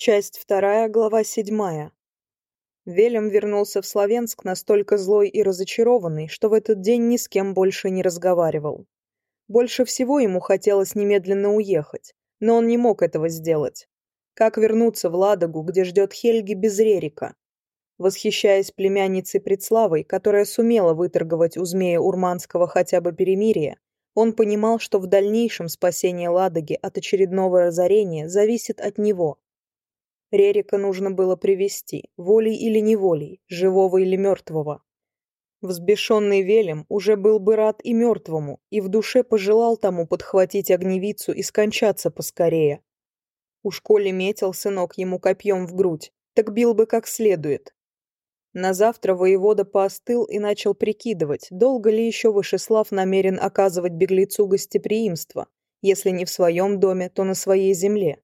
Часть вторая, глава седьмая. Велем вернулся в Славенск настолько злой и разочарованный, что в этот день ни с кем больше не разговаривал. Больше всего ему хотелось немедленно уехать, но он не мог этого сделать. Как вернуться в Ладогу, где ждет Хельги без Рерика? Восхищаясь племянницей Предславой, которая сумела выторговать у змея Урманского хотя бы перемирие, он понимал, что в дальнейшем спасение Ладоги от очередного разорения зависит от него – Рерика нужно было привести, волей или неволей, живого или мертвого. Взбешенный Велем уже был бы рад и мертвому, и в душе пожелал тому подхватить огневицу и скончаться поскорее. У школе метил сынок ему копьем в грудь, так бил бы как следует. На завтра воевода поостыл и начал прикидывать, долго ли еще Вышеслав намерен оказывать беглецу гостеприимство, если не в своем доме, то на своей земле.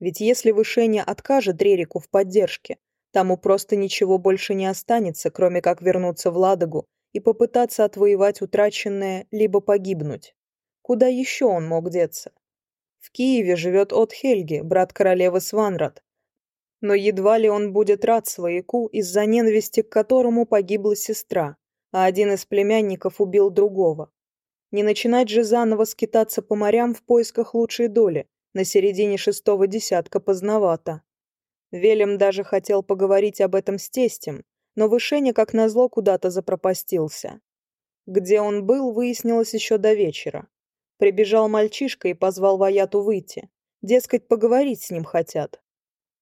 Ведь если Вышеня откажет Рерику в поддержке, тому просто ничего больше не останется, кроме как вернуться в Ладогу и попытаться отвоевать утраченное, либо погибнуть. Куда еще он мог деться? В Киеве живет от Хельги, брат королевы Сванрат, Но едва ли он будет рад свояку, из-за ненависти к которому погибла сестра, а один из племянников убил другого. Не начинать же заново скитаться по морям в поисках лучшей доли, на середине шестого десятка поздновато. Велем даже хотел поговорить об этом с тестем, но Вышеня, как назло, куда-то запропастился. Где он был, выяснилось еще до вечера. Прибежал мальчишка и позвал Ваяту выйти. Дескать, поговорить с ним хотят.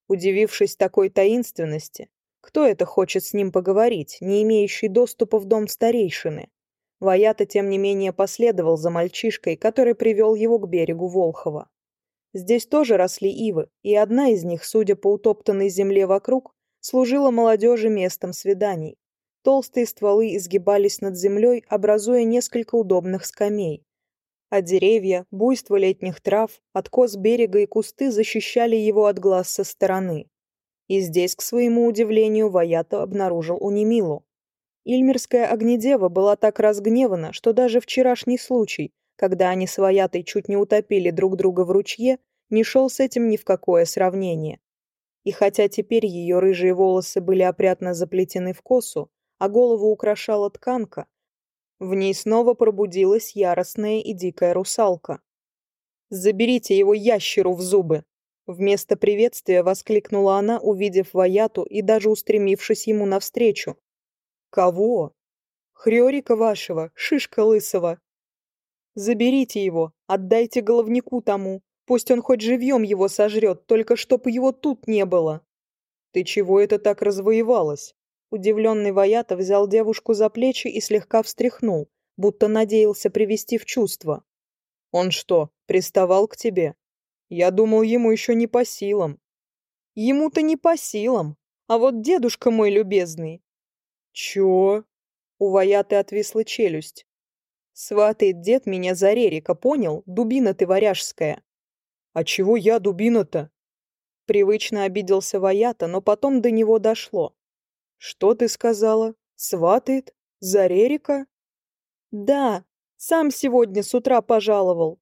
Удивившись такой таинственности, кто это хочет с ним поговорить, не имеющий доступа в дом старейшины? Ваята, тем не менее, последовал за мальчишкой, который привел его к берегу Волхова. Здесь тоже росли ивы, и одна из них, судя по утоптанной земле вокруг, служила молодежи местом свиданий. Толстые стволы изгибались над землей, образуя несколько удобных скамей. А деревья, буйство летних трав, откос берега и кусты защищали его от глаз со стороны. И здесь, к своему удивлению, Ваято обнаружил Унимилу. Ильмерская огнедева была так разгневана, что даже вчерашний случай, когда они с Ваятой чуть не утопили друг друга в ручье, не шел с этим ни в какое сравнение. И хотя теперь ее рыжие волосы были опрятно заплетены в косу, а голову украшала тканка, в ней снова пробудилась яростная и дикая русалка. «Заберите его ящеру в зубы!» Вместо приветствия воскликнула она, увидев Ваяту и даже устремившись ему навстречу. «Кого?» «Хрёрика вашего, шишка лысого, Заберите его, отдайте головнику тому. Пусть он хоть живьем его сожрет, только чтоб его тут не было. Ты чего это так развоевалась? Удивленный Ваята взял девушку за плечи и слегка встряхнул, будто надеялся привести в чувство. Он что, приставал к тебе? Я думал, ему еще не по силам. Ему-то не по силам. А вот дедушка мой любезный. Чё? У Ваяты отвисла челюсть. Сватает дед меня за Рерика, понял? Дубина ты варяжская. А чего я дубина-то? Привычно обиделся Ваята, но потом до него дошло. Что ты сказала? Сватает? За Рерика? Да, сам сегодня с утра пожаловал.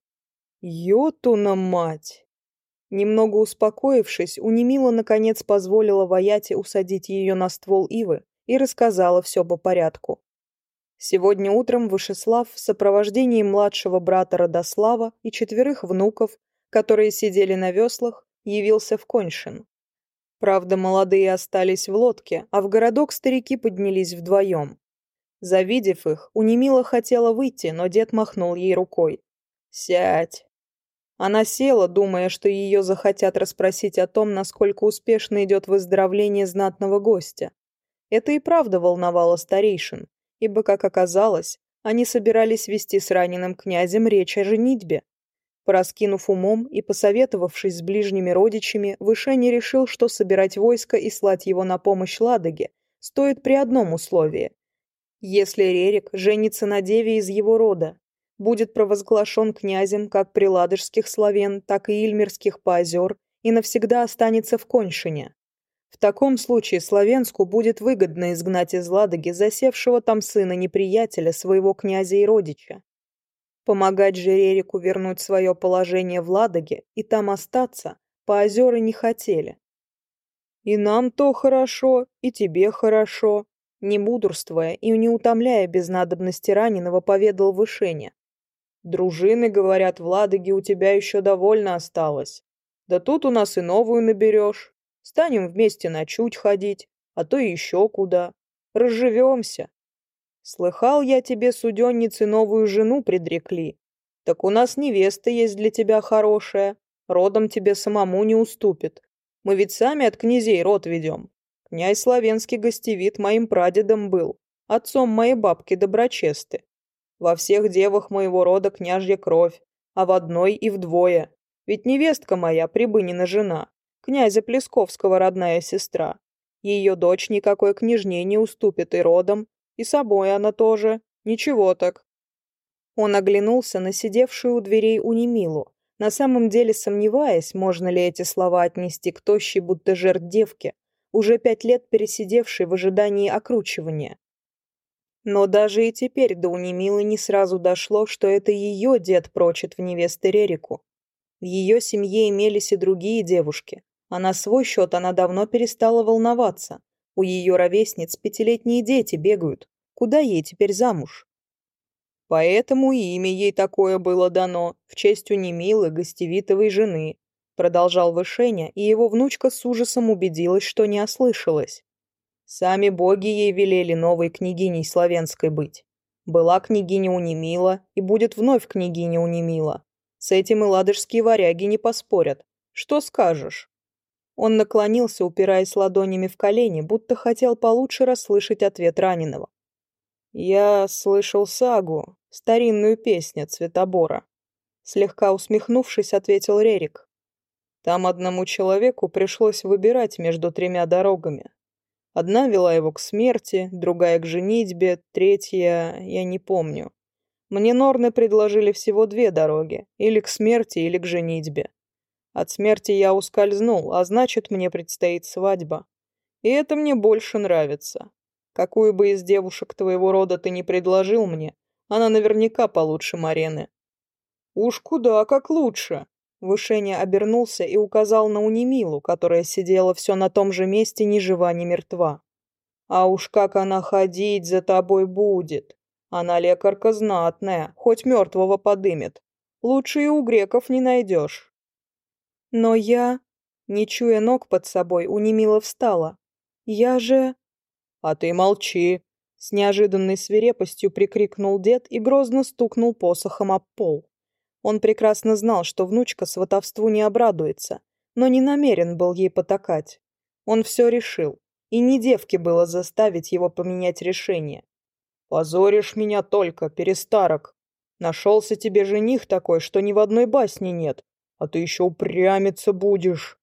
Йотуна мать! Немного успокоившись, Унимила наконец позволила Ваяте усадить ее на ствол ивы и рассказала все по порядку. Сегодня утром Вышеслав в сопровождении младшего брата Родослава и четверых внуков, которые сидели на веслах, явился в Коньшин. Правда, молодые остались в лодке, а в городок старики поднялись вдвоем. Завидев их, у немила хотела выйти, но дед махнул ей рукой. «Сядь». Она села, думая, что ее захотят расспросить о том, насколько успешно идет выздоровление знатного гостя. Это и правда волновало старейшин ибо, как оказалось, они собирались вести с раненым князем речь о женитьбе. Пораскинув умом и посоветовавшись с ближними родичами, Вышений решил, что собирать войско и слать его на помощь Ладоге стоит при одном условии. Если Рерик женится на деве из его рода, будет провозглашен князем как при ладожских славян, так и ильмерских поозер и навсегда останется в Коньшине. В таком случае Славенску будет выгодно изгнать из Ладоги засевшего там сына неприятеля своего князя и родича. Помогать же Рерику вернуть свое положение в Ладоге и там остаться по озера не хотели. «И нам то хорошо, и тебе хорошо», не мудрствуя и не утомляя без надобности раненого, поведал Вышеня. «Дружины, говорят, в Ладоге у тебя еще довольно осталось. Да тут у нас и новую наберешь». Станем вместе на чуть ходить, а то еще куда. Разживемся. Слыхал я тебе, суденницы, новую жену предрекли. Так у нас невеста есть для тебя хорошая. Родом тебе самому не уступит. Мы ведь сами от князей род ведем. Князь славенский гостевит моим прадедом был, отцом моей бабки Доброчесты. Во всех девах моего рода княжья кровь, а в одной и вдвое. Ведь невестка моя, Прибынина жена, князя Плесковского родная сестра. Ее дочь никакой княжне не уступит и родом, и собой она тоже. Ничего так. Он оглянулся на сидевшую у дверей Унимилу, на самом деле сомневаясь, можно ли эти слова отнести к тощей, будто жертв девке, уже пять лет пересидевшей в ожидании окручивания. Но даже и теперь до Унимилы не сразу дошло, что это ее дед прочит в невесты Рерику. В ее семье имелись и другие девушки, а на свой счет она давно перестала волноваться. У ее ровесниц пятилетние дети бегают. Куда ей теперь замуж? Поэтому и имя ей такое было дано, в честь Унимилы, гостевитовой жены. Продолжал Вышеня, и его внучка с ужасом убедилась, что не ослышалась. Сами боги ей велели новой княгиней славянской быть. Была княгиня Унимила и будет вновь княгиня Унимила. С этим и ладожские Он наклонился, упираясь ладонями в колени, будто хотел получше расслышать ответ раненого. «Я слышал сагу, старинную песню Цветобора», — слегка усмехнувшись, ответил Рерик. «Там одному человеку пришлось выбирать между тремя дорогами. Одна вела его к смерти, другая — к женитьбе, третья — я не помню. Мне Норны предложили всего две дороги — или к смерти, или к женитьбе. От смерти я ускользнул, а значит, мне предстоит свадьба. И это мне больше нравится. Какую бы из девушек твоего рода ты ни предложил мне, она наверняка получше Марены». «Уж куда как лучше!» Вышеня обернулся и указал на Унимилу, которая сидела все на том же месте, ни жива, ни мертва. «А уж как она ходить за тобой будет! Она лекарка знатная, хоть мертвого подымет. Лучше и у греков не найдешь». Но я, не чуя ног под собой, унемила встала. Я же... А ты молчи. С неожиданной свирепостью прикрикнул дед и грозно стукнул посохом об пол. Он прекрасно знал, что внучка сватовству не обрадуется, но не намерен был ей потакать. Он все решил, и не девке было заставить его поменять решение. «Позоришь меня только, перестарок. Нашелся тебе жених такой, что ни в одной басне нет, а ты еще упрямиться будешь.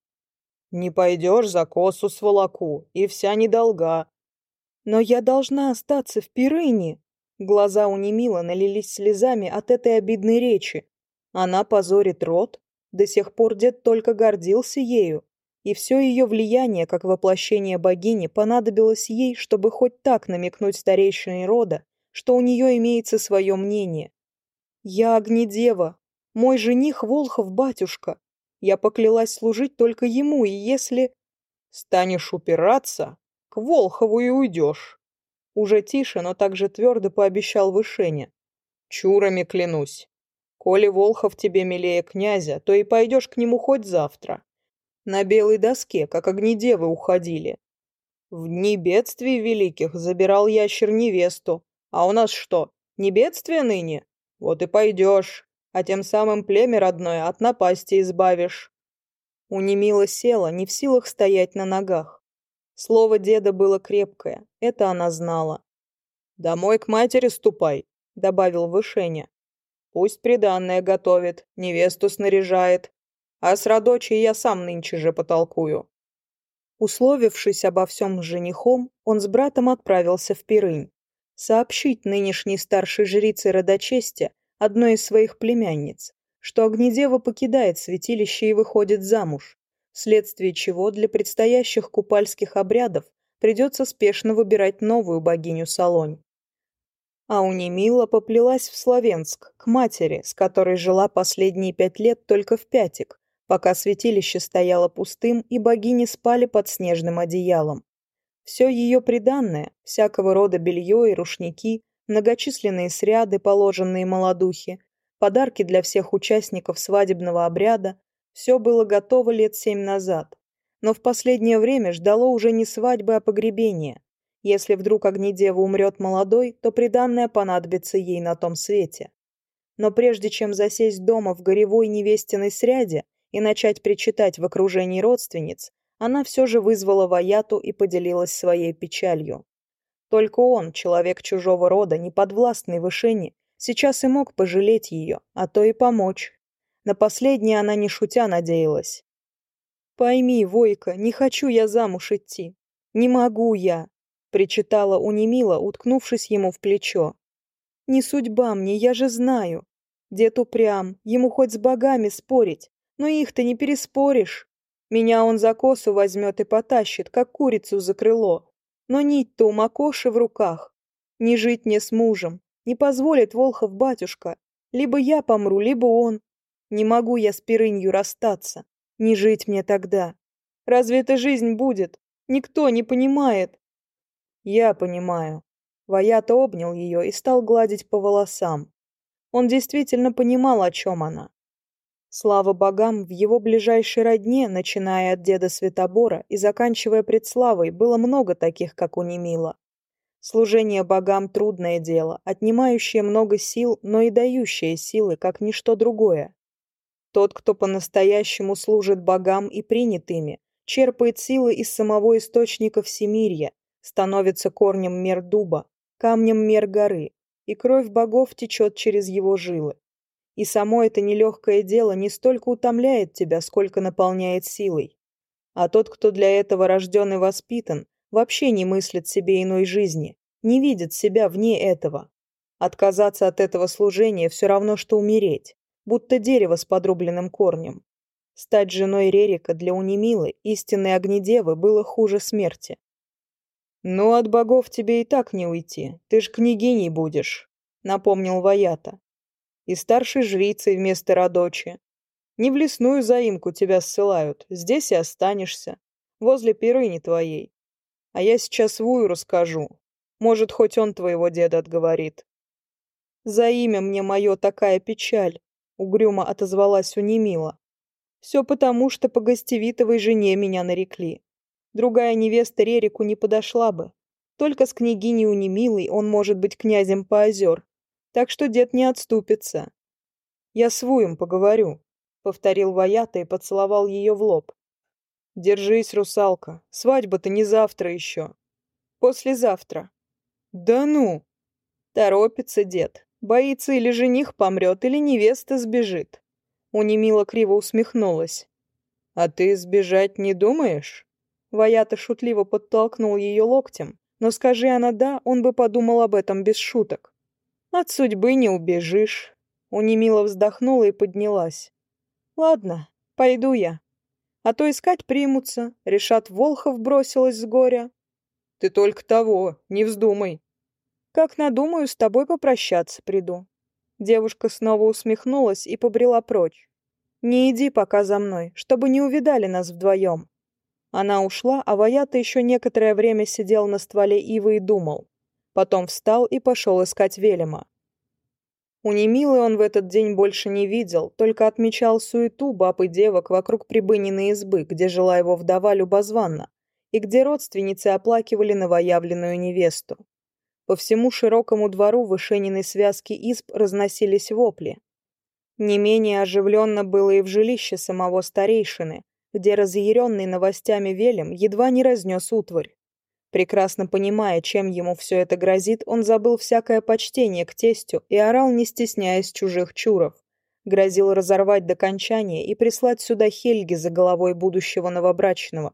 Не пойдешь за косу с волоку, и вся недолга. Но я должна остаться в Пирыне. Глаза у Немила налились слезами от этой обидной речи. Она позорит род. До сих пор дед только гордился ею. И все ее влияние, как воплощение богини, понадобилось ей, чтобы хоть так намекнуть старейшине рода, что у нее имеется свое мнение. «Я огнедева, мой жених Волхов батюшка. Я поклялась служить только ему, и если... Станешь упираться, к Волхову и уйдешь. Уже тише, но также твердо пообещал Вышеня. Чурами клянусь. Коли Волхов тебе милее князя, то и пойдешь к нему хоть завтра. На белой доске, как огнедевы, уходили. В дни бедствий великих забирал ящер невесту. А у нас что, не бедствие ныне? Вот и пойдешь. а тем самым племя родное от напасти избавишь. У Немила села, не в силах стоять на ногах. Слово деда было крепкое, это она знала. «Домой к матери ступай», — добавил Вышеня. «Пусть приданное готовит, невесту снаряжает, а с родочей я сам нынче же потолкую». Условившись обо всем с женихом, он с братом отправился в Пирынь. Сообщить нынешней старшей жрице родочести, одной из своих племянниц, что Огнедева покидает святилище и выходит замуж, вследствие чего для предстоящих купальских обрядов придется спешно выбирать новую богиню Солонь. А у Унимила поплелась в Словенск, к матери, с которой жила последние пять лет только в пятик, пока святилище стояло пустым и богини спали под снежным одеялом. Все ее приданное, всякого рода белье и рушники, многочисленные сряды, положенные молодухи, подарки для всех участников свадебного обряда, все было готово лет семь назад. Но в последнее время ждало уже не свадьбы, а погребения. Если вдруг Огнедева умрет молодой, то приданное понадобится ей на том свете. Но прежде чем засесть дома в горевой невестиной сряде и начать причитать в окружении родственниц, она все же вызвала Ваяту и поделилась своей печалью. Только он, человек чужого рода, не подвластный вышине, сейчас и мог пожалеть ее, а то и помочь. На последнее она не шутя надеялась. «Пойми, Войка, не хочу я замуж идти. Не могу я», — причитала унемила, уткнувшись ему в плечо. «Не судьба мне, я же знаю. Дед упрям, ему хоть с богами спорить, но их ты не переспоришь. Меня он за косу возьмет и потащит, как курицу за крыло но нить то у Макоши в руках. Не жить мне с мужем, не позволит Волхов батюшка. Либо я помру, либо он. Не могу я с Пирынью расстаться. Не жить мне тогда. Разве эта жизнь будет? Никто не понимает. Я понимаю. Ваята обнял ее и стал гладить по волосам. Он действительно понимал, о чем она. Слава богам, в его ближайшей родне, начиная от деда Святобора и заканчивая предславой, было много таких, как у Немила. Служение богам – трудное дело, отнимающее много сил, но и дающее силы, как ничто другое. Тот, кто по-настоящему служит богам и принят ими, черпает силы из самого источника всемирья, становится корнем мир дуба, камнем мир горы, и кровь богов течет через его жилы. И само это нелегкое дело не столько утомляет тебя, сколько наполняет силой. А тот, кто для этого рожден и воспитан, вообще не мыслит себе иной жизни, не видит себя вне этого. Отказаться от этого служения все равно, что умереть, будто дерево с подрубленным корнем. Стать женой Рерика для Унимилы, истинной огнедевы, было хуже смерти. «Ну, от богов тебе и так не уйти, ты ж княгиней будешь», — напомнил Ваята и старшей жрицей вместо Радочи. Не в лесную заимку тебя ссылают, здесь и останешься, возле пирыни твоей. А я сейчас Вую расскажу. Может, хоть он твоего деда отговорит. За имя мне мое такая печаль, угрюмо отозвалась Унимила. Все потому, что по гостевитовой жене меня нарекли. так что дед не отступится. Я с вуем поговорю, повторил Ваята и поцеловал ее в лоб. Держись, русалка, свадьба-то не завтра еще. Послезавтра. Да ну! Торопится дед. Боится, или жених помрет, или невеста сбежит. Унемила криво усмехнулась. «А ты сбежать не думаешь?» Ваята шутливо подтолкнул ее локтем. Но скажи она «да», он бы подумал об этом без шуток. От судьбы не убежишь. Унемила вздохнула и поднялась. Ладно, пойду я. А то искать примутся, решат, Волхов бросилась с горя. Ты только того, не вздумай. Как надумаю, с тобой попрощаться приду. Девушка снова усмехнулась и побрела прочь. «Не иди пока за мной, чтобы не увидали нас вдвоем». Она ушла, а Ваята еще некоторое время сидел на стволе ивы и думал. Потом встал и пошел искать Велема. У Немилы он в этот день больше не видел, только отмечал суету баб и девок вокруг прибыниной избы, где жила его вдова Любозванна, и где родственницы оплакивали новоявленную невесту. По всему широкому двору вышениной связки изб разносились вопли. Не менее оживленно было и в жилище самого старейшины, где разъяренный новостями Велем едва не разнес утварь. Прекрасно понимая, чем ему все это грозит, он забыл всякое почтение к тестю и орал, не стесняясь чужих чуров. Грозил разорвать до кончания и прислать сюда Хельги за головой будущего новобрачного.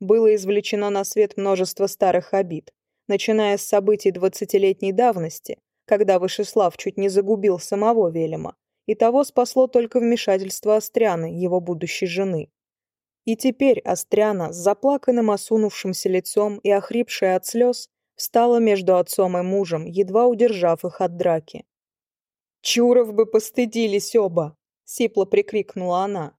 Было извлечено на свет множество старых обид, начиная с событий двадцатилетней давности, когда Вышеслав чуть не загубил самого Велема, и того спасло только вмешательство Остряны, его будущей жены. И теперь Остряна с заплаканным осунувшимся лицом и охрипшая от слез встала между отцом и мужем, едва удержав их от драки. «Чуров бы постыдились оба!» — сипло прикрикнула она.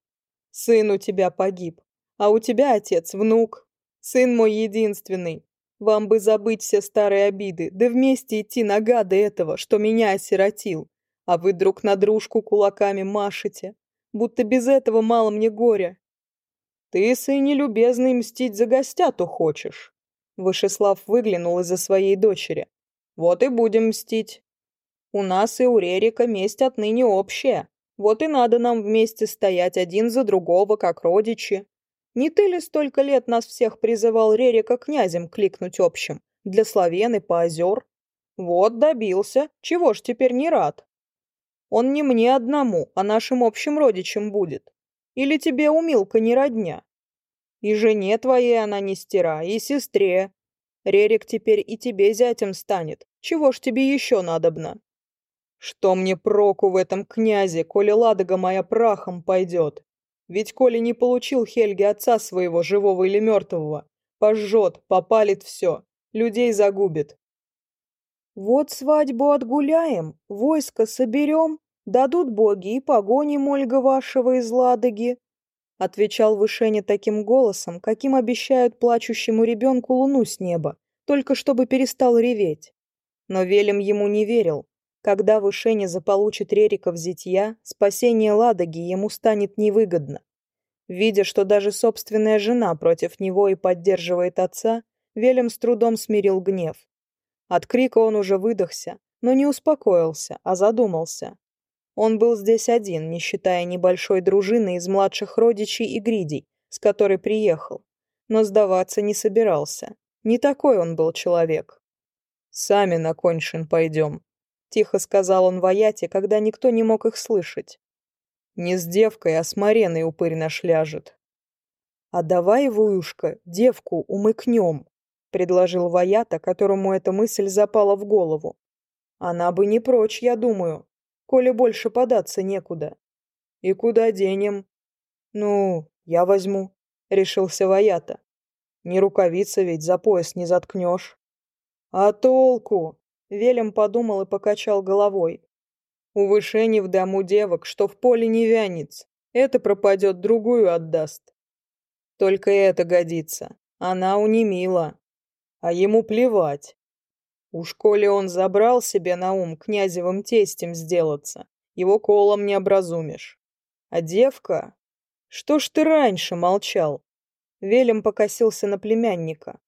«Сын у тебя погиб, а у тебя, отец, внук. Сын мой единственный. Вам бы забыть все старые обиды, да вместе идти на гады этого, что меня осиротил. А вы друг на дружку кулаками машете. Будто без этого мало мне горя, Ты, сыне любезный, мстить за гостяту хочешь. Вышеслав выглянул из-за своей дочери. Вот и будем мстить. У нас и у Рерика месть отныне общая. Вот и надо нам вместе стоять один за другого, как родичи. Не ты ли столько лет нас всех призывал Рерика князем кликнуть общим? Для славен и поозер? Вот добился. Чего ж теперь не Или тебе умилка не родня? И жене твоей она не стира, и сестре. Рерик теперь и тебе зятем станет. Чего ж тебе еще надобно? Что мне проку в этом князе, коли ладога моя прахом пойдет? Ведь коли не получил Хельги отца своего, живого или мертвого, пожжет, попалит все, людей загубит. Вот свадьбу отгуляем, войско соберем, дадут боги и погоним Ольга вашего из Ладоги, отвечал Вышеня таким голосом, каким обещают плачущему ребенку луну с неба, только чтобы перестал реветь. Но Велем ему не верил. Когда Вышеня заполучит Рерика в зятья, спасение Ладоги ему станет невыгодно. Видя, что даже собственная жена против него и поддерживает отца, Велем с трудом смирил гнев. От крика он уже выдохся, но не успокоился, а задумался. Он был здесь один, не считая небольшой дружины из младших родичей и гридей, с которой приехал. Но сдаваться не собирался. Не такой он был человек. «Сами на коньшин пойдем», Тихо сказал он Ваяте, когда никто не мог их слышать. Не с девкой, а с Мареной упырь наш ляжет. А давай, Вуюшка, девку умыкнем, предложил Ваята, которому эта мысль запала в голову. Она бы не прочь, я думаю, коли больше податься некуда. И куда денем? Ну, я возьму, решился Ваята. Не рукавица ведь за пояс не заткнешь. А толку? Велем подумал и покачал головой. У Вышени в дому девок, что в поле не вянец. Это пропадет, другую отдаст. Только это годится. Она у унемила. А ему плевать. Уж коли он забрал себе на ум князевым тестем сделаться, его колом не образумишь. А девка... Что ж ты раньше молчал? Велем покосился на племянника.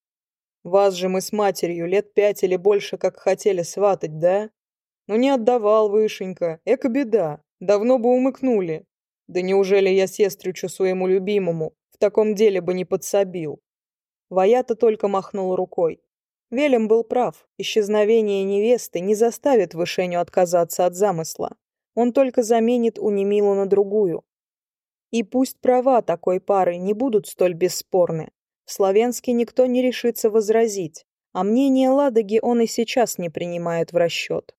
Вас же мы с матерью лет пять или больше как хотели сватать, да? Ну не отдавал Вышенька, эко беда, давно бы умыкнули. Да неужели я сестрючу своему любимому в таком деле бы не подсобил? Ваята только махнул рукой. Велем был прав, исчезновение невесты не заставит Вышеню отказаться от замысла. Он только заменит Унемилу на другую. И пусть права такой пары не будут столь бесспорны. В Словенске никто не решится возразить, а мнение Ладоги он и сейчас не принимает в расчет.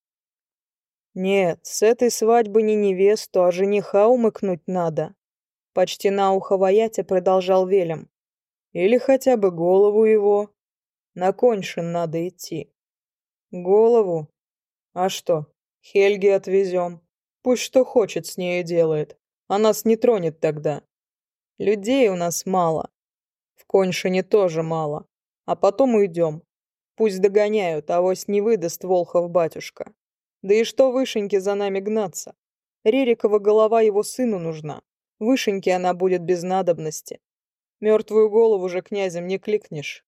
«Нет, с этой свадьбы не невесту, а жениха умыкнуть надо», — почти на ухо Ваятя продолжал Велем. «Или хотя бы голову его» на коньшин надо идти. Голову? А что, Хельги отвезем. Пусть что хочет с ней делает. А нас не тронет тогда. Людей у нас мало. В коньшине тоже мало. А потом уйдем. Пусть догоняют, а авось не выдаст Волхов батюшка. Да и что Вышеньки за нами гнаться? Рерикова голова его сыну нужна. Вышеньке она будет без надобности. Мертвую голову же князем не кликнешь.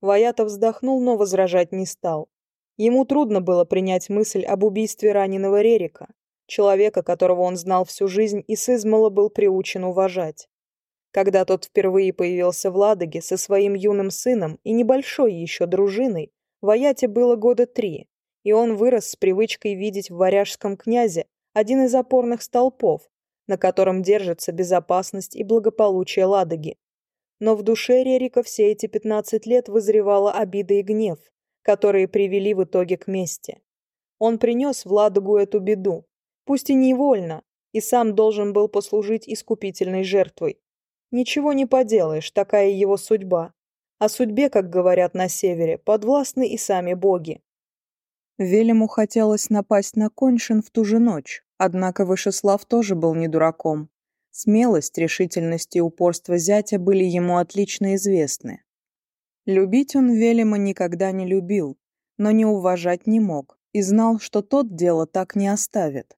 Ваятов вздохнул, но возражать не стал. Ему трудно было принять мысль об убийстве раненого Рерика, человека, которого он знал всю жизнь и с измала был приучен уважать. Когда тот впервые появился в Ладоге со своим юным сыном и небольшой еще дружиной, Ваяте было года три, и он вырос с привычкой видеть в варяжском князе один из опорных столпов, на котором держится безопасность и благополучие Ладоги. Но в душе Рерика все эти пятнадцать лет вызревала обида и гнев, которые привели в итоге к мести. Он принес в Ладогу эту беду, пусть и невольно, и сам должен был послужить искупительной жертвой. Ничего не поделаешь, такая его судьба. О судьбе, как говорят на севере, подвластны и сами боги. Велему хотелось напасть на Коньшин в ту же ночь, однако Вышеслав тоже был не дураком. Смелость, решительность и упорство зятя были ему отлично известны. Любить он Велема никогда не любил, но не уважать не мог и знал, что тот дело так не оставит.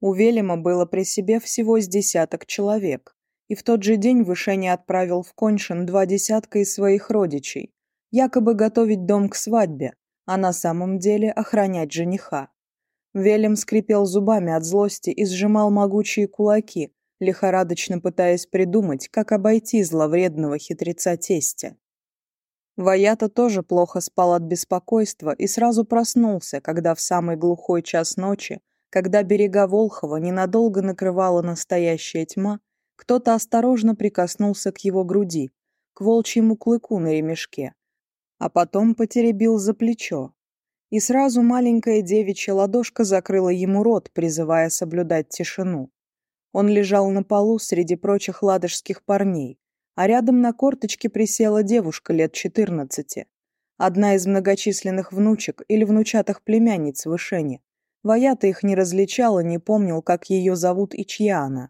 У Велема было при себе всего с десяток человек, и в тот же день Вышеня отправил в Коншин два десятка из своих родичей, якобы готовить дом к свадьбе, а на самом деле охранять жениха. Велем скрипел зубами от злости и сжимал могучие кулаки, лихорадочно пытаясь придумать, как обойти зловредного хитреца тестя. Ваята тоже плохо спал от беспокойства и сразу проснулся, когда в самый глухой час ночи, когда берега Волхова ненадолго накрывала настоящая тьма, кто-то осторожно прикоснулся к его груди, к волчьему клыку на ремешке, а потом потеребил за плечо. И сразу маленькая девичья ладошка закрыла ему рот, призывая соблюдать тишину. Он лежал на полу среди прочих ладожских парней, а рядом на корточке присела девушка лет 14, одна из многочисленных внучек или внучатых племянниц Вышени. Ваята их не различала, не помнил, как ее зовут и чья она.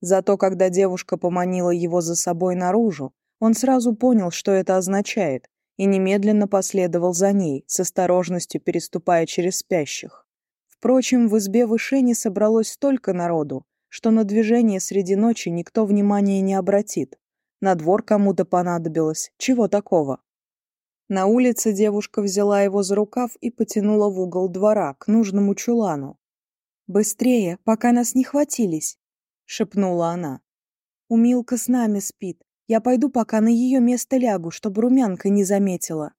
Зато когда девушка поманила его за собой наружу, он сразу понял, что это означает, и немедленно последовал за ней, с осторожностью переступая через спящих. Впрочем, в избе Вышени собралось столько народу, что на движение среди ночи никто внимания не обратит. На двор кому-то понадобилось. Чего такого? На улице девушка взяла его за рукав и потянула в угол двора, к нужному чулану. «Быстрее, пока нас не хватились», — шепнула она. «Умилка с нами спит. Я пойду пока на ее место лягу, чтобы румянка не заметила».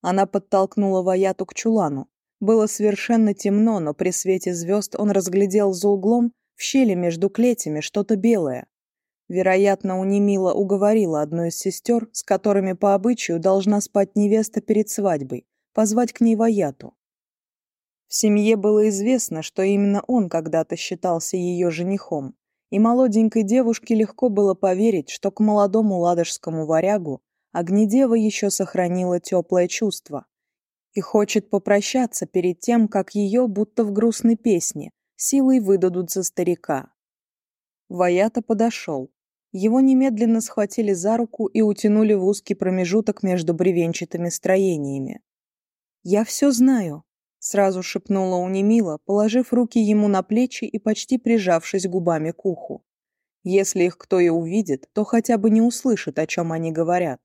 Она подтолкнула Ваяту к чулану. Было совершенно темно, но при свете звезд он разглядел за углом, в щели между клетями что-то белое. Вероятно, Унимила уговорила одну из сестер, с которыми по обычаю должна спать невеста перед свадьбой, позвать к ней Ваяту. В семье было известно, что именно он когда-то считался ее женихом, и молоденькой девушке легко было поверить, что к молодому ладожскому варягу Огнедева еще сохранила теплое чувство и хочет попрощаться перед тем, как ее, будто в грустной песне, силой выдадут за старика. Ваята подошел. Его немедленно схватили за руку и утянули в узкий промежуток между бревенчатыми строениями. «Я все знаю», — сразу шепнула Унимила, положив руки ему на плечи и почти прижавшись губами к уху. «Если их кто и увидит, то хотя бы не услышит, о чем они говорят».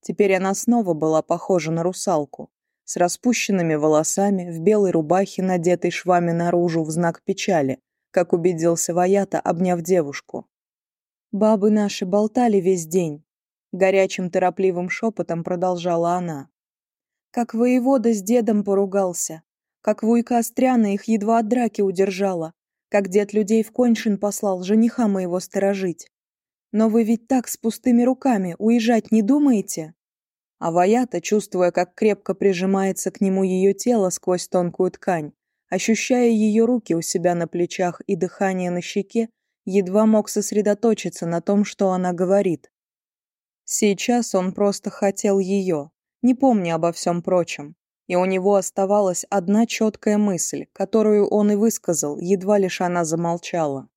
Теперь она снова была похожа на русалку, с распущенными волосами, в белой рубахе, надетой швами наружу в знак печали, как убедился Ваята, обняв девушку. «Бабы наши болтали весь день», — горячим торопливым шепотом продолжала она. «Как воевода с дедом поругался, как вуйка Остряна их едва от драки удержала, как дед людей в Коньшин послал жениха моего сторожить. Но вы ведь так с пустыми руками уезжать не думаете?» а Ваята, чувствуя, как крепко прижимается к нему ее тело сквозь тонкую ткань, ощущая ее руки у себя на плечах и дыхание на щеке, едва мог сосредоточиться на том, что она говорит. Сейчас он просто хотел ее, не помня обо всем прочем, и у него оставалась одна четкая мысль, которую он и высказал, едва лишь она замолчала.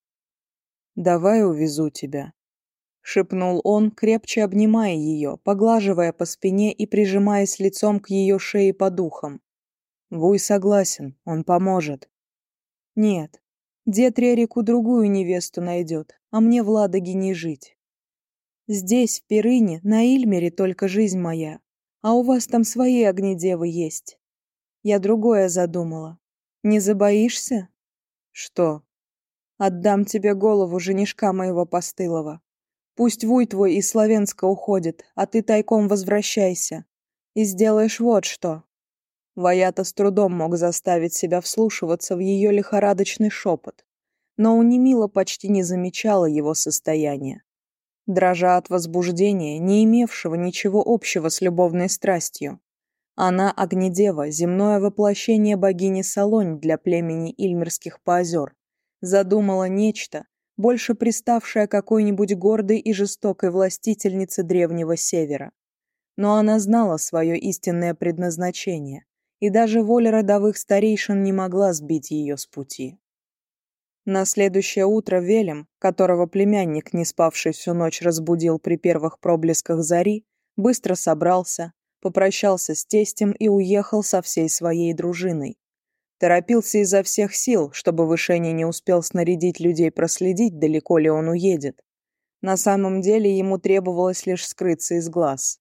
«Давай увезу тебя шепнул он, крепче обнимая ее, поглаживая по спине и прижимаясь лицом к ее шее по духам. Вуй согласен, он поможет. Нет, дед Рерику другую невесту найдет, а мне в Ладоге не жить. Здесь, в Перыне, на Ильмере только жизнь моя, а у вас там свои огнедевы есть. Я другое задумала. Не забоишься? Что? Отдам тебе голову женишка моего постылого. Пусть вуй твой из Словенска уходит, а ты тайком возвращайся. И сделаешь вот что». Ваята с трудом мог заставить себя вслушиваться в ее лихорадочный шепот, но у Унимила почти не замечала его состояние. Дрожа от возбуждения, не имевшего ничего общего с любовной страстью, она Огнедева, земное воплощение богини Салонь для племени Ильмерских поозер, задумала нечто, больше приставшая какой-нибудь гордой и жестокой властительнице Древнего Севера. Но она знала свое истинное предназначение, и даже воля родовых старейшин не могла сбить ее с пути. На следующее утро Велем, которого племянник, не спавший всю ночь, разбудил при первых проблесках зари, быстро собрался, попрощался с тестем и уехал со всей своей дружиной, Торопился изо всех сил, чтобы Вышений не успел снарядить людей проследить, далеко ли он уедет. На самом деле ему требовалось лишь скрыться из глаз.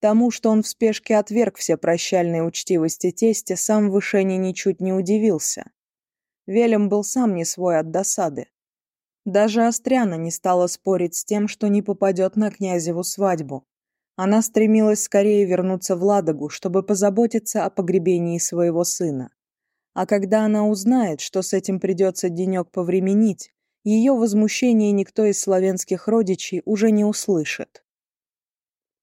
Тому, что он в спешке отверг все прощальные учтивости тестя, сам Вышений ничуть не удивился. Велем был сам не свой от досады. Даже Остряна не стала спорить с тем, что не попадет на князеву свадьбу. Она стремилась скорее вернуться в Ладогу, чтобы позаботиться о погребении своего сына. А когда она узнает, что с этим придется денек повременить, ее возмущение никто из славянских родичей уже не услышит.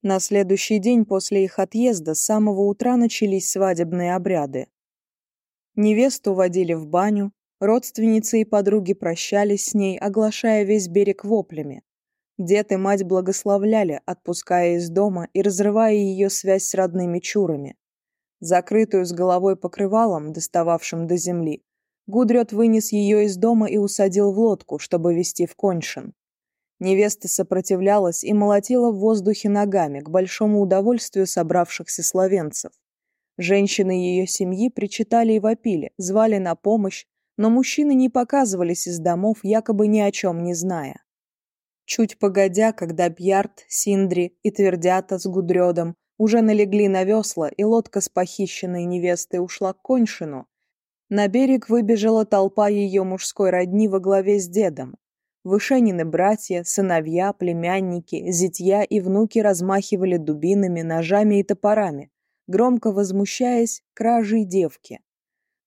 На следующий день после их отъезда с самого утра начались свадебные обряды. Невесту водили в баню, родственницы и подруги прощались с ней, оглашая весь берег воплями. Дед и мать благословляли, отпуская из дома и разрывая ее связь с родными чурами. закрытую с головой покрывалом, достававшим до земли, Гудрет вынес ее из дома и усадил в лодку, чтобы везти в Коншин. Невеста сопротивлялась и молотила в воздухе ногами к большому удовольствию собравшихся словенцев. Женщины ее семьи причитали и вопили, звали на помощь, но мужчины не показывались из домов, якобы ни о чем не зная. Чуть погодя, когда Бьярд, Синдри и Твердята с Гудрёдом уже налегли на весла, и лодка с похищенной невестой ушла к коншину, на берег выбежала толпа ее мужской родни во главе с дедом. Вышенины братья, сыновья, племянники, зятья и внуки размахивали дубинами, ножами и топорами, громко возмущаясь кражей девки.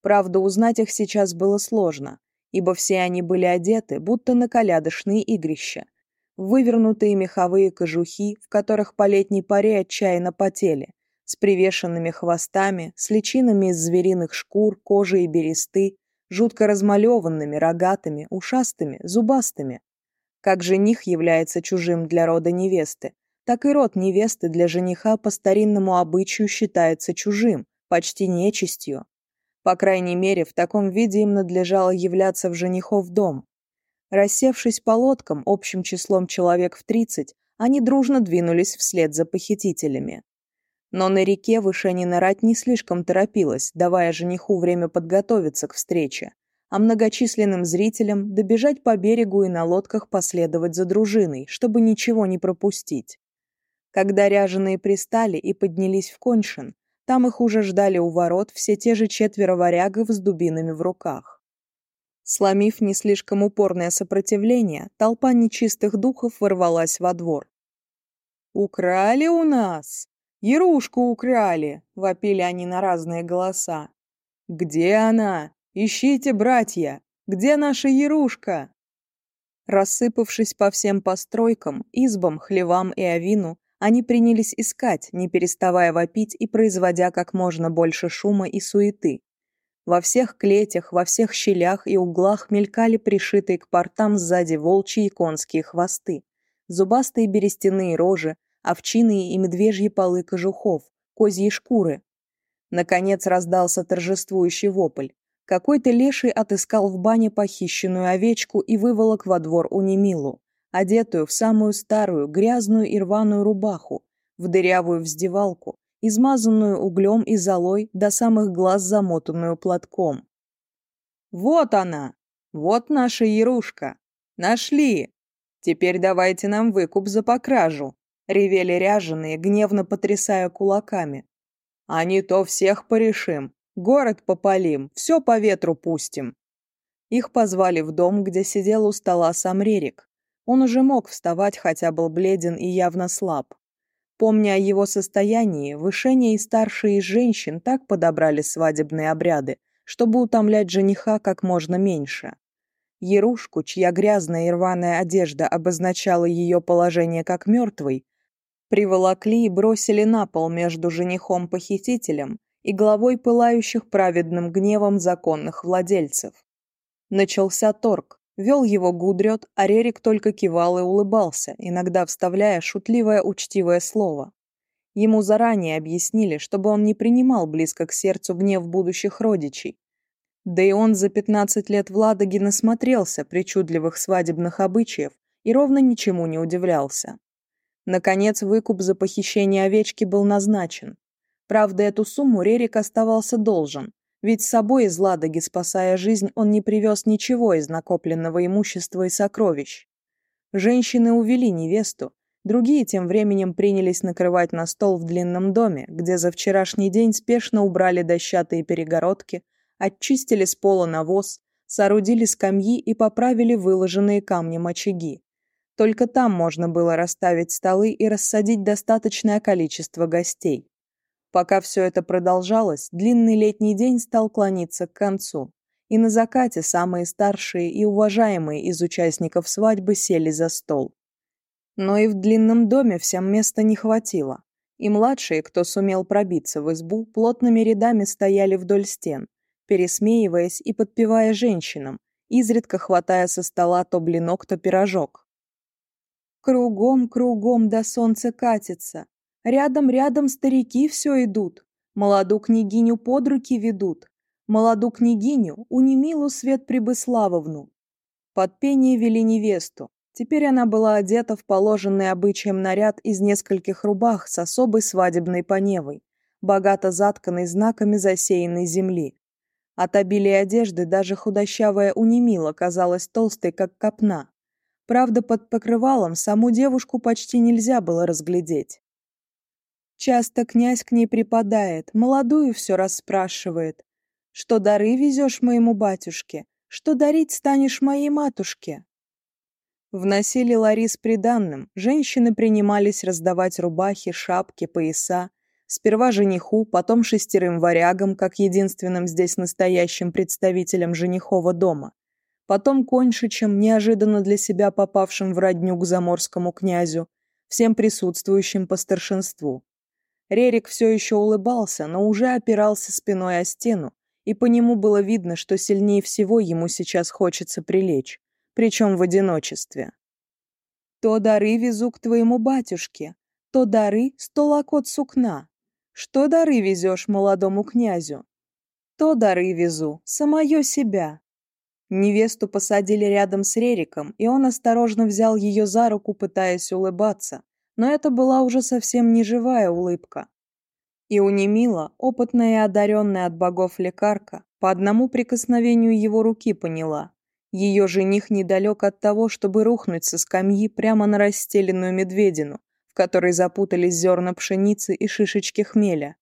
Правда, узнать их сейчас было сложно, ибо все они были одеты, будто на колядошные игрища – вывернутые меховые кожухи, в которых по летней паре отчаянно потели, с привешенными хвостами, с личинами из звериных шкур, кожи и бересты, жутко размалеванными, рогатыми, ушастыми, зубастыми. Как жених является чужим для рода невесты, так и род невесты для жениха по старинному обычаю считается чужим, почти нечистью. По крайней мере, в таком виде им надлежало являться в женихов дом, Рассевшись по лодкам общим числом человек в тридцать, они дружно двинулись вслед за похитителями. Но на реке Вышенина рать не слишком торопилась, давая жениху время подготовиться к встрече, а многочисленным зрителям добежать по берегу и на лодках последовать за дружиной, чтобы ничего не пропустить. Когда ряженые пристали и поднялись в коншин, там их уже ждали у ворот все те же четверо варягов с дубинами в руках. Сломив не слишком упорное сопротивление, толпа нечистых духов ворвалась во двор. «Украли у нас! Ярушку украли!» — вопили они на разные голоса. «Где она? Ищите, братья! Где наша Ярушка?» Рассыпавшись по всем постройкам, избам, хлевам и авину, они принялись искать, не переставая вопить и производя как можно больше шума и суеты, во всех клетях, во всех щелях и углах мелькали пришитые к портам сзади волчьи и конские хвосты, зубастые берестяные рожи, овчиные и медвежьи полы кожухов, козьи шкуры. Наконец раздался торжествующий вопль. Какой-то леший отыскал в бане похищенную овечку и выволок во двор у Немилу, одетую в самую старую, грязную и рваную рубаху, в дырявую вздевалку, измазанную углем и золой, до самых глаз замотанную платком. «Вот она! Вот наша Ярушка! Нашли! Теперь давайте нам выкуп за покражу!» — ревели ряженые, гневно потрясая кулаками. «А не то всех порешим, город попалим, все по ветру пустим!» Их позвали в дом, где сидел у стола сам Рерик. Он уже мог вставать, хотя был бледен и явно слаб. Помня о его состоянии, вышение и старшие из женщин так подобрали свадебные обряды, чтобы утомлять жениха как можно меньше. Ярушку, чья грязная и рваная одежда обозначала ее положение как мертвой, приволокли и бросили на пол между женихом-похитителем и главой пылающих праведным гневом законных владельцев. Начался торг, Вел его Гудрет, а Рерик только кивал и улыбался, иногда вставляя шутливое учтивое слово. Ему заранее объяснили, чтобы он не принимал близко к сердцу гнев будущих родичей. Да и он за 15 лет в Ладоге насмотрелся причудливых свадебных обычаев и ровно ничему не удивлялся. Наконец, выкуп за похищение овечки был назначен. Правда, эту сумму Рерик оставался должен, ведь с собой из Ладоги, спасая жизнь, он не привез ничего из накопленного имущества и сокровищ. Женщины увели невесту, другие тем временем принялись накрывать на стол в длинном доме, где за вчерашний день спешно убрали дощатые перегородки, очистили с пола навоз, соорудили скамьи и поправили выложенные камнем очаги. Только там можно было расставить столы и рассадить достаточное количество гостей. Пока все это продолжалось, длинный летний день стал клониться к концу. И на закате самые старшие и уважаемые из участников свадьбы сели за стол. Но и в длинном доме всем места не хватило. И младшие, кто сумел пробиться в избу, плотными рядами стояли вдоль стен, пересмеиваясь и подпевая женщинам, изредка хватая со стола то блинок, то пирожок. «Кругом, кругом до солнца катится, Рядом-рядом старики все идут, молоду княгиню под руки ведут, молоду княгиню унемилу Свет Прибыславовну. Под пение вели невесту. Теперь она была одета в положенный обычаем наряд из нескольких рубах с особой свадебной поневой, богато затканной знаками засеянной земли. От обилия одежды даже худощавая унемила казалась толстой, как копна. Правда, под покрывалом саму девушку почти нельзя было разглядеть. Часто князь к ней припадает, молодую все расспрашивает. Что дары везешь моему батюшке, что дарить станешь моей матушке. Вносили Ларис приданным, женщины принимались раздавать рубахи, шапки, пояса. Сперва жениху, потом шестерым варягам, как единственным здесь настоящим представителем женихова дома. Потом коншичем, неожиданно для себя попавшим в родню к заморскому князю, всем присутствующим по старшинству. Рерик все еще улыбался, но уже опирался спиной о стену, и по нему было видно, что сильнее всего ему сейчас хочется прилечь, причем в одиночестве. «То дары везу к твоему батюшке, то дары столок от сукна. Что дары везешь молодому князю? То дары везу, самое себя». Невесту посадили рядом с Рериком, и он осторожно взял ее за руку, пытаясь улыбаться, но это была уже совсем не живая улыбка. И у Немила, опытная и одаренная от богов лекарка, по одному прикосновению его руки поняла. Ее жених недалек от того, чтобы рухнуть со скамьи прямо на расстеленную медведину, в которой запутались зерна пшеницы и шишечки хмеля.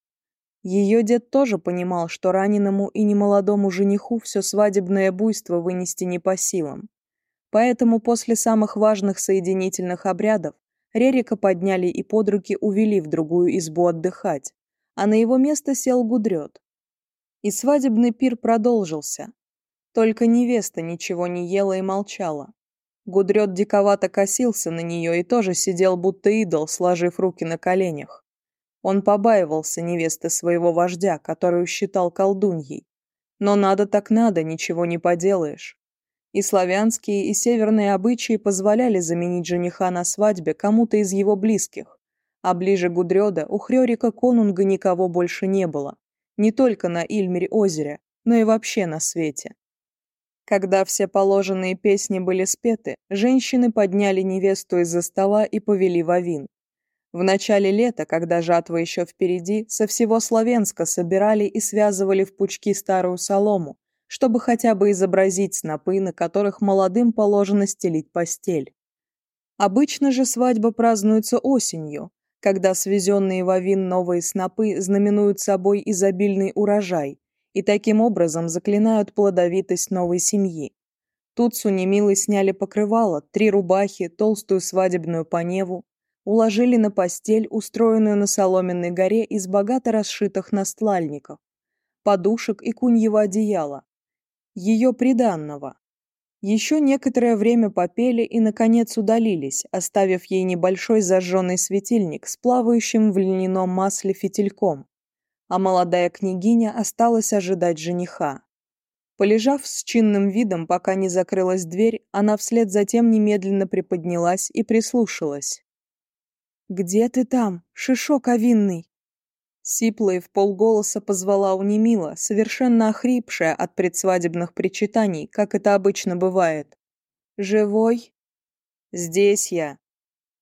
Ее дед тоже понимал, что раненому и немолодому жениху все свадебное буйство вынести не по силам. Поэтому после самых важных соединительных обрядов Рерика подняли и под руки увели в другую избу отдыхать, а на его место сел Гудрет. И свадебный пир продолжился. Только невеста ничего не ела и молчала. Гудрет диковато косился на нее и тоже сидел будто идол, сложив руки на коленях. Он побаивался невесты своего вождя, которую считал колдуньей. Но надо так надо, ничего не поделаешь. И славянские, и северные обычаи позволяли заменить жениха на свадьбе кому-то из его близких. А ближе Гудрёда у Хрёрика Конунга никого больше не было. Не только на Ильмере озере но и вообще на свете. Когда все положенные песни были спеты, женщины подняли невесту из-за стола и повели в Авин. В начале лета, когда жатва еще впереди, со всего Словенска собирали и связывали в пучки старую солому, чтобы хотя бы изобразить снопы, на которых молодым положено стелить постель. Обычно же свадьба празднуется осенью, когда свезенные в Авин новые снопы знаменуют собой изобильный урожай и таким образом заклинают плодовитость новой семьи. Тут Сунемилы сняли покрывало, три рубахи, толстую свадебную поневу, уложили на постель, устроенную на соломенной горе из богато расшитых настлальников, подушек и куньего одеяла, ее приданного. Еще некоторое время попели и, наконец, удалились, оставив ей небольшой зажженный светильник с плавающим в льняном масле фитильком, а молодая княгиня осталась ожидать жениха. Полежав с чинным видом, пока не закрылась дверь, она вслед за тем немедленно приподнялась и прислушалась. «Где ты там, шишок овинный?» Сиплой в полголоса позвала у унемила, совершенно охрипшая от предсвадебных причитаний, как это обычно бывает. «Живой?» «Здесь я».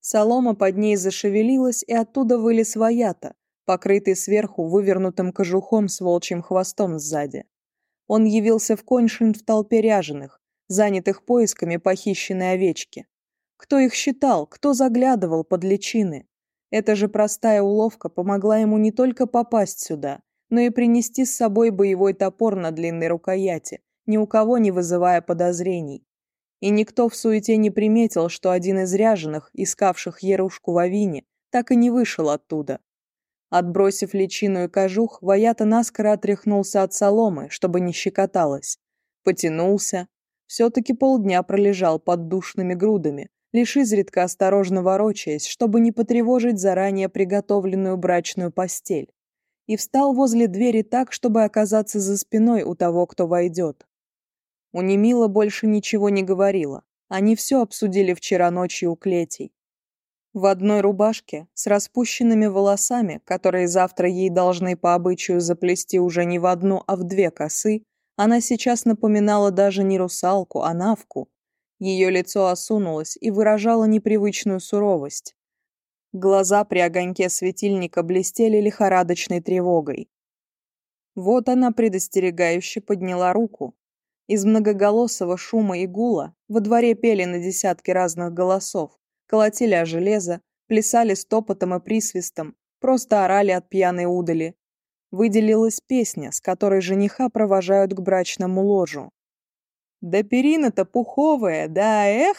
Солома под ней зашевелилась, и оттуда вылез воята, покрытый сверху вывернутым кожухом с волчьим хвостом сзади. Он явился в коньшин в толпе ряженых, занятых поисками похищенной овечки. Кто их считал, кто заглядывал под личины? Эта же простая уловка помогла ему не только попасть сюда, но и принести с собой боевой топор на длинной рукояти, ни у кого не вызывая подозрений. И никто в суете не приметил, что один из ряженых, искавших Ярушку в Авине, так и не вышел оттуда. Отбросив личину и кожух, Ваята наскоро отряхнулся от соломы, чтобы не щекоталось. Потянулся. Все-таки полдня пролежал под душными грудами, лишь изредка осторожно ворочаясь, чтобы не потревожить заранее приготовленную брачную постель, и встал возле двери так, чтобы оказаться за спиной у того, кто войдет. У Немила больше ничего не говорила. Они все обсудили вчера ночью у клетей. В одной рубашке, с распущенными волосами, которые завтра ей должны по обычаю заплести уже не в одну, а в две косы, она сейчас напоминала даже не русалку, а навку, ее лицо осунулось и выражало непривычную суровость. Глаза при огоньке светильника блестели лихорадочной тревогой. Вот она предостерегающе подняла руку. Из многоголосого шума и гула во дворе пели на десятки разных голосов, колотили о железо, плясали стопотом и присвистом, просто орали от пьяной удали. Выделилась песня, с которой жениха провожают к брачному ложу. Да перина-то пуховая, да эх!»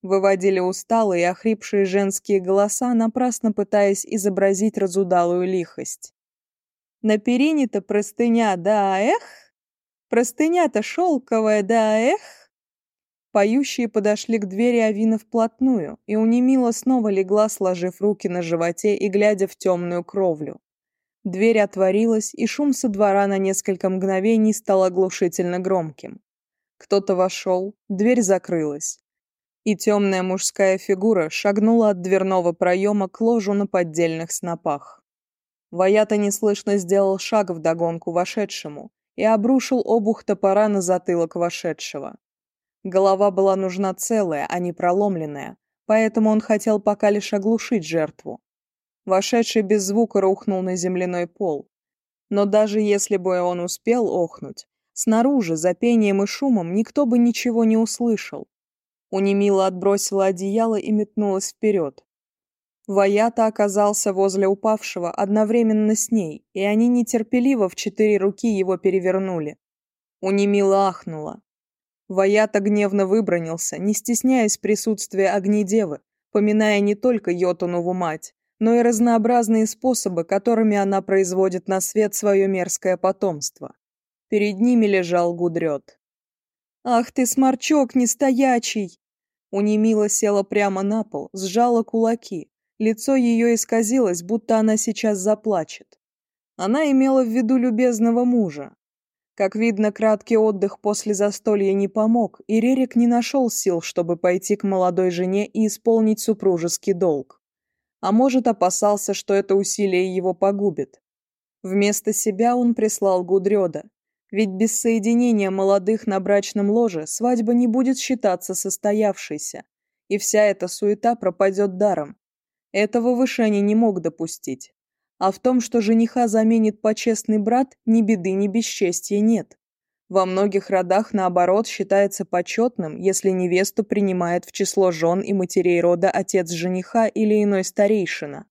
Выводили усталые, охрипшие женские голоса, напрасно пытаясь изобразить разудалую лихость. «На перине-то простыня, да эх! Простыня-то шелковая, да эх!» Поющие подошли к двери Авина вплотную, и у унемила снова легла, сложив руки на животе и глядя в темную кровлю. Дверь отворилась, и шум со двора на несколько мгновений стал оглушительно громким. Кто-то вошел, дверь закрылась. И темная мужская фигура шагнула от дверного проема к ложу на поддельных снопах. Ваята неслышно сделал шаг вдогонку вошедшему и обрушил обух топора на затылок вошедшего. Голова была нужна целая, а не проломленная, поэтому он хотел пока лишь оглушить жертву. Вошедший без звука рухнул на земляной пол. Но даже если бы он успел охнуть, Снаружи, за пением и шумом, никто бы ничего не услышал. Унимила отбросила одеяло и метнулась вперед. Ваята оказался возле упавшего одновременно с ней, и они нетерпеливо в четыре руки его перевернули. Унимила ахнула. Ваята гневно выбронился, не стесняясь присутствия огнедевы, поминая не только Йотунову мать, но и разнообразные способы, которыми она производит на свет свое мерзкое потомство. Перед ними лежал гудрет. «Ах ты, сморчок нестоячий!» Унемила села прямо на пол, сжала кулаки. Лицо ее исказилось, будто она сейчас заплачет. Она имела в виду любезного мужа. Как видно, краткий отдых после застолья не помог, и Рерик не нашел сил, чтобы пойти к молодой жене и исполнить супружеский долг. А может, опасался, что это усилие его погубит. Вместо себя он прислал Гудрёда, ведь без соединения молодых на брачном ложе свадьба не будет считаться состоявшейся, и вся эта суета пропадет даром. Этого Вышани не мог допустить. А в том, что жениха заменит почестный брат, ни беды, ни бесчестья нет. Во многих родах, наоборот, считается почетным, если невесту принимает в число жен и матерей рода отец жениха или иной старейшина.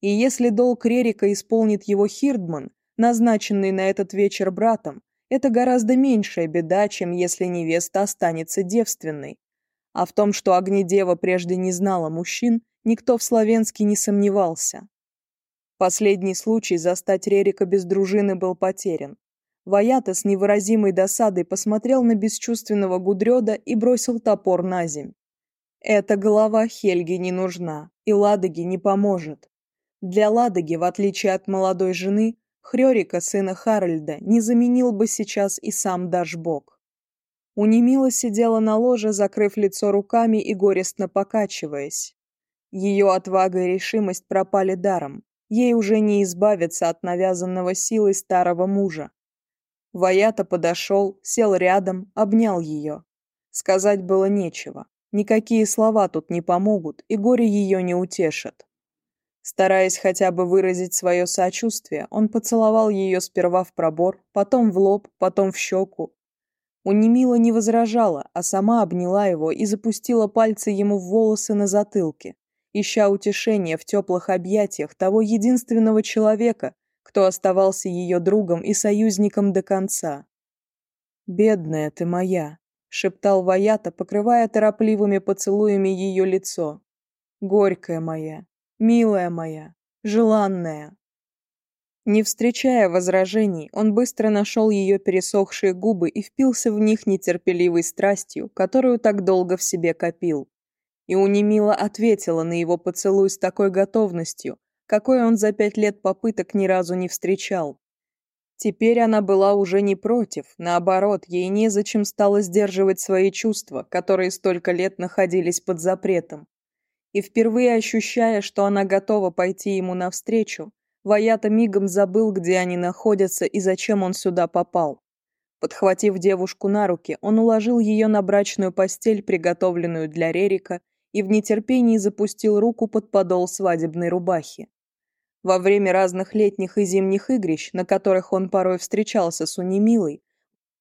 И если долг Рерика исполнит его Хирдман, назначенный на этот вечер братом, это гораздо меньшая беда, чем если невеста останется девственной. А в том, что Огнедева прежде не знала мужчин, никто в Славянске не сомневался. Последний случай застать Рерика без дружины был потерян. Ваята с невыразимой досадой посмотрел на бесчувственного гудрёда и бросил топор на земь. Эта голова Хельги не нужна, и Ладоге не поможет. Для Ладоги, в отличие от молодой жены, Хрёрика, сына Харальда, не заменил бы сейчас и сам Дашбок. Унимила сидела на ложе, закрыв лицо руками и горестно покачиваясь. Ее отвага и решимость пропали даром. Ей уже не избавиться от навязанного силой старого мужа. Ваята подошел, сел рядом, обнял ее. Сказать было нечего. Никакие слова тут не помогут, и горе ее не утешат. Стараясь хотя бы выразить свое сочувствие, он поцеловал ее сперва в пробор, потом в лоб, потом в щеку. Унемила не возражала, а сама обняла его и запустила пальцы ему в волосы на затылке, ища утешения в теплых объятиях того единственного человека, кто оставался ее другом и союзником до конца. «Бедная ты моя», — шептал Ваята, покрывая торопливыми поцелуями ее лицо. «Горькая моя, милая моя, желанная». Не встречая возражений, он быстро нашел ее пересохшие губы и впился в них нетерпеливой страстью, которую так долго в себе копил. И унемила ответила на его поцелуй с такой готовностью, какой он за пять лет попыток ни разу не встречал. Теперь она была уже не против, наоборот, ей незачем стало сдерживать свои чувства, которые столько лет находились под запретом и впервые ощущая, что она готова пойти ему навстречу, Ваята мигом забыл, где они находятся и зачем он сюда попал. Подхватив девушку на руки, он уложил ее на брачную постель, приготовленную для Рерика, и в нетерпении запустил руку под подол свадебной рубахи. Во время разных летних и зимних игрищ, на которых он порой встречался с Унемилой,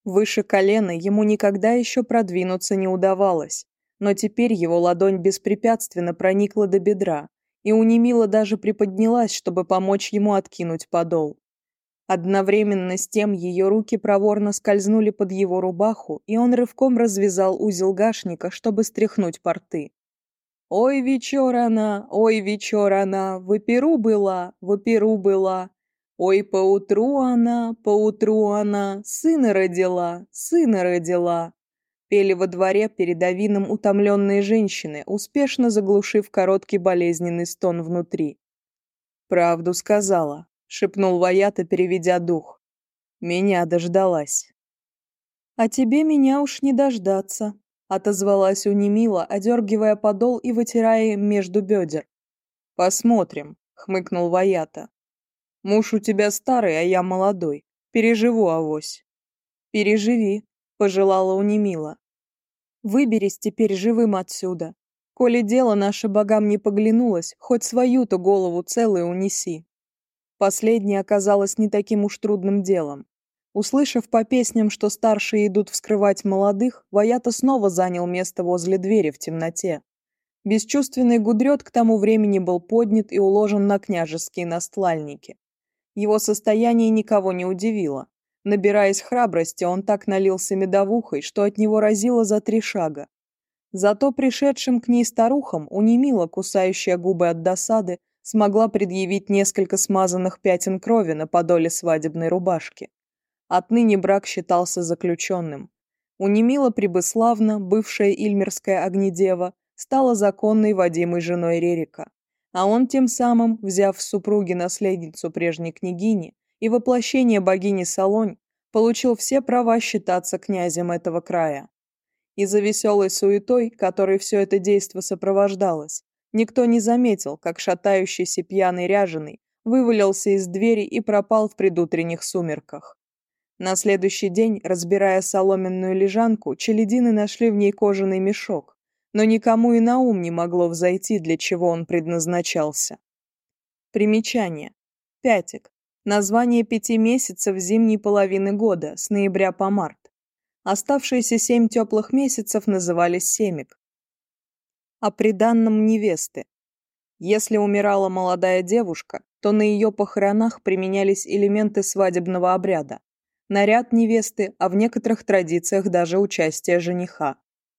выше колена ему никогда еще продвинуться не удавалось, но теперь его ладонь беспрепятственно проникла до бедра, и у Унемила даже приподнялась, чтобы помочь ему откинуть подол. Одновременно с тем ее руки проворно скользнули под его рубаху, и он рывком развязал узел гашника, чтобы стряхнуть порты. «Ой, вечер она, ой, вечорана, в оперу была, в оперу была. Ой, поутру она, поутру она, сына родила, сына родила». Пели во дворе перед Авином утомленные женщины, успешно заглушив короткий болезненный стон внутри. «Правду сказала», — шепнул Ваята, переведя дух. «Меня дождалась». «А тебе меня уж не дождаться», Отозвалась Унимила, одергивая подол и вытирая между бедер. «Посмотрим», — хмыкнул Ваята. «Муж у тебя старый, а я молодой. Переживу авось». «Переживи», — — пожелала унемила. «Выберись теперь живым отсюда. Коли дело наше богам не поглянулось, хоть свою-то голову целую унеси». Последнее оказалось не таким уж трудным делом. Услышав по песням, что старшие идут вскрывать молодых, Ваята снова занял место возле двери в темноте. Бесчувственный гудрет к тому времени был поднят и уложен на княжеские настлальники. Его состояние никого не удивило. Набираясь храбрости, он так налился медовухой, что от него разило за три шага. Зато пришедшим к ней старухам Унимила, кусающая губы от досады, смогла предъявить несколько смазанных пятен крови на подоле свадебной рубашки. Отныне брак считался заключенным. Унимила Прибыславна, бывшая Ильмерская огнедева, стала законной Вадимой женой Рерика. А он тем самым, взяв в супруги наследницу прежней княгини и воплощение богини Солонь получил все права считаться князем этого края. И за веселой суетой, которой все это действо сопровождалось, никто не заметил, как шатающийся пьяный ряженый вывалился из двери и пропал в предутренних сумерках. На следующий день, разбирая соломенную лежанку, челядины нашли в ней кожаный мешок, но никому и на ум не могло взойти, для чего он предназначался. Примечание. Пятик название пяти месяцев зимней половины года, с ноября по март. Оставшиеся семь теплых месяцев назывались семик. О а приданном невесты. Если умирала молодая девушка, то на ее похоронах применялись элементы свадебного обряда. Наряд невесты, а в некоторых традициях даже участие жениха.